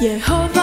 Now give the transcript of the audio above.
以后。